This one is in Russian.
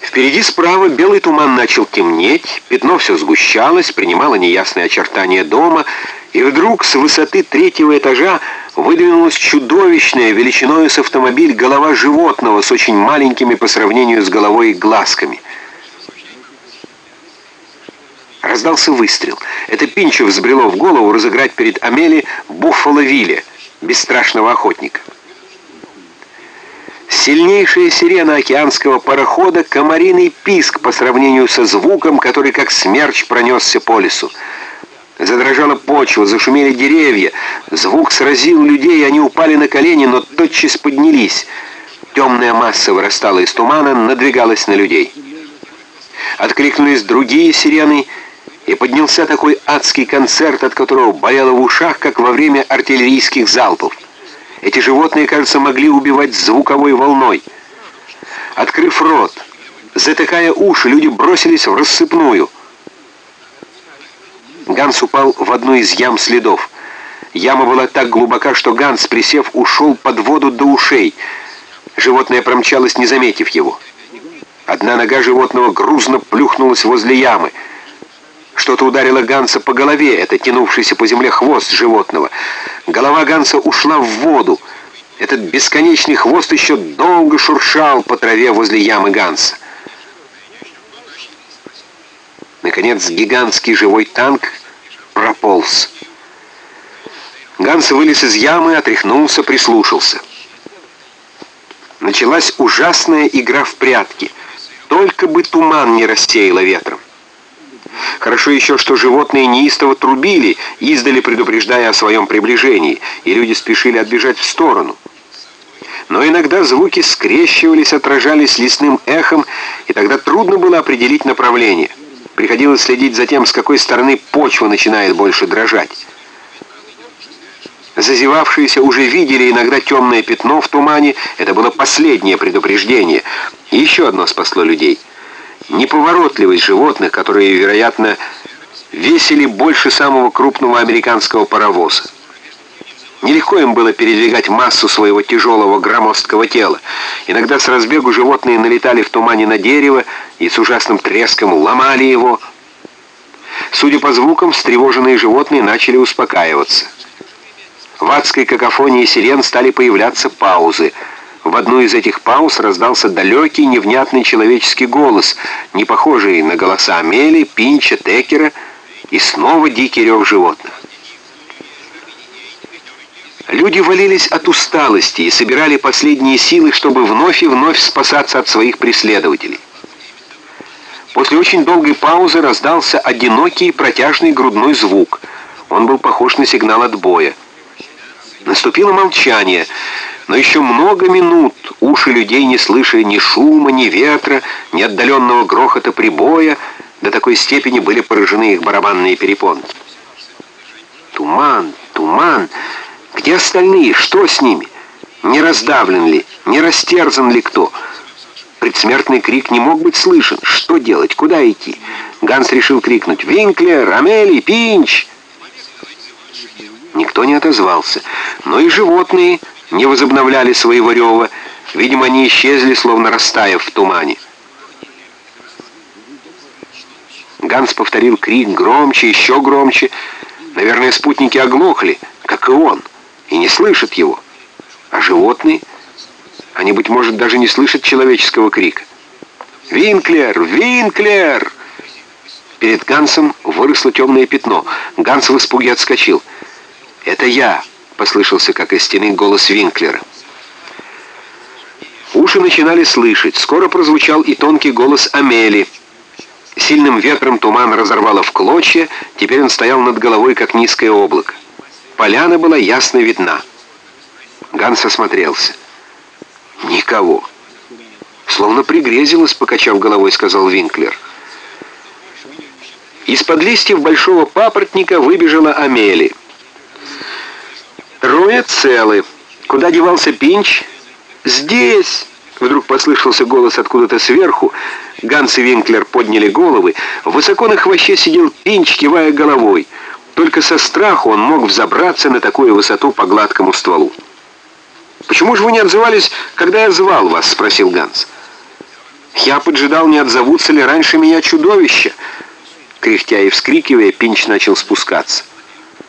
Впереди справа белый туман начал темнеть, пятно все сгущалось, принимало неясные очертания дома, и вдруг с высоты третьего этажа выдвинулась чудовищная, величиной с автомобиль, голова животного с очень маленькими по сравнению с головой глазками. Раздался выстрел. Это Пинчо взбрело в голову разыграть перед Амели Буффало Вилля, бесстрашного охотника. Сильнейшая сирена океанского парохода — комариный писк по сравнению со звуком, который как смерч пронесся по лесу. Задрожала почва, зашумели деревья. Звук сразил людей, они упали на колени, но тотчас поднялись. Темная масса вырастала из тумана, надвигалась на людей. Откликнулись другие сирены, и поднялся такой адский концерт, от которого болело в ушах, как во время артиллерийских залпов. Эти животные, кажется, могли убивать звуковой волной. Открыв рот, затыкая уши, люди бросились в рассыпную. Ганс упал в одну из ям следов. Яма была так глубока, что Ганс, присев, ушел под воду до ушей. Животное промчалось, не заметив его. Одна нога животного грузно плюхнулась возле ямы. Что-то ударило Ганса по голове, это тянувшийся по земле хвост животного. Голова Ганса ушла в воду. Этот бесконечный хвост еще долго шуршал по траве возле ямы Ганса. Наконец, гигантский живой танк прополз. Ганс вылез из ямы, отряхнулся, прислушался. Началась ужасная игра в прятки. Только бы туман не рассеяло ветром. Хорошо еще, что животные неистово трубили, издали предупреждая о своем приближении, и люди спешили отбежать в сторону. Но иногда звуки скрещивались, отражались лесным эхом, и тогда трудно было определить направление. Приходилось следить за тем, с какой стороны почва начинает больше дрожать. Зазевавшиеся уже видели иногда темное пятно в тумане. Это было последнее предупреждение. Еще одно спасло людей — неповоротливость животных, которые, вероятно, весили больше самого крупного американского паровоза. Нелегко им было передвигать массу своего тяжелого громоздкого тела. Иногда с разбегу животные налетали в тумане на дерево и с ужасным треском ломали его. Судя по звукам, встревоженные животные начали успокаиваться. В адской какофонии сирен стали появляться паузы — в одну из этих пауз раздался далекий, невнятный человеческий голос, не похожий на голоса Амели, Пинча, Текера, и снова дикий рев животных. Люди валились от усталости и собирали последние силы, чтобы вновь и вновь спасаться от своих преследователей. После очень долгой паузы раздался одинокий протяжный грудной звук. Он был похож на сигнал отбоя. Наступило молчание — но еще много минут уши людей не слышали ни шума, ни ветра, ни отдаленного грохота прибоя, до такой степени были поражены их барабанные перепонки. Туман, туман! Где остальные? Что с ними? Не раздавлен ли? Не растерзан ли кто? Предсмертный крик не мог быть слышен. Что делать? Куда идти? Ганс решил крикнуть «Винклер! Амели! Пинч!» Никто не отозвался, но и животные не возобновляли своего рева. Видимо, они исчезли, словно растаяв в тумане. Ганс повторил крик громче, еще громче. Наверное, спутники оглохли, как и он, и не слышат его. А животные? Они, быть может, даже не слышат человеческого крика. «Винклер! Винклер!» Перед Гансом выросло темное пятно. Ганс в испуге отскочил. «Это я!» Послышался, как из стены, голос Винклера. Уши начинали слышать. Скоро прозвучал и тонкий голос Амели. Сильным ветром туман разорвало в клочья, теперь он стоял над головой, как низкое облако. Поляна была ясно видна. Ганс осмотрелся. Никого. Словно пригрезилось, покачав головой, сказал Винклер. Из-под листьев большого папоротника выбежала Амели. Трое целы. Куда девался Пинч? Здесь! Вдруг послышался голос откуда-то сверху. Ганс и Винклер подняли головы. Высоко на хвоще сидел Пинч, кивая головой. Только со страху он мог взобраться на такую высоту по гладкому стволу. «Почему же вы не отзывались, когда я звал вас?» — спросил Ганс. Я поджидал, не отзовутся ли раньше меня чудовища. Кряхтя и вскрикивая, Пинч начал спускаться.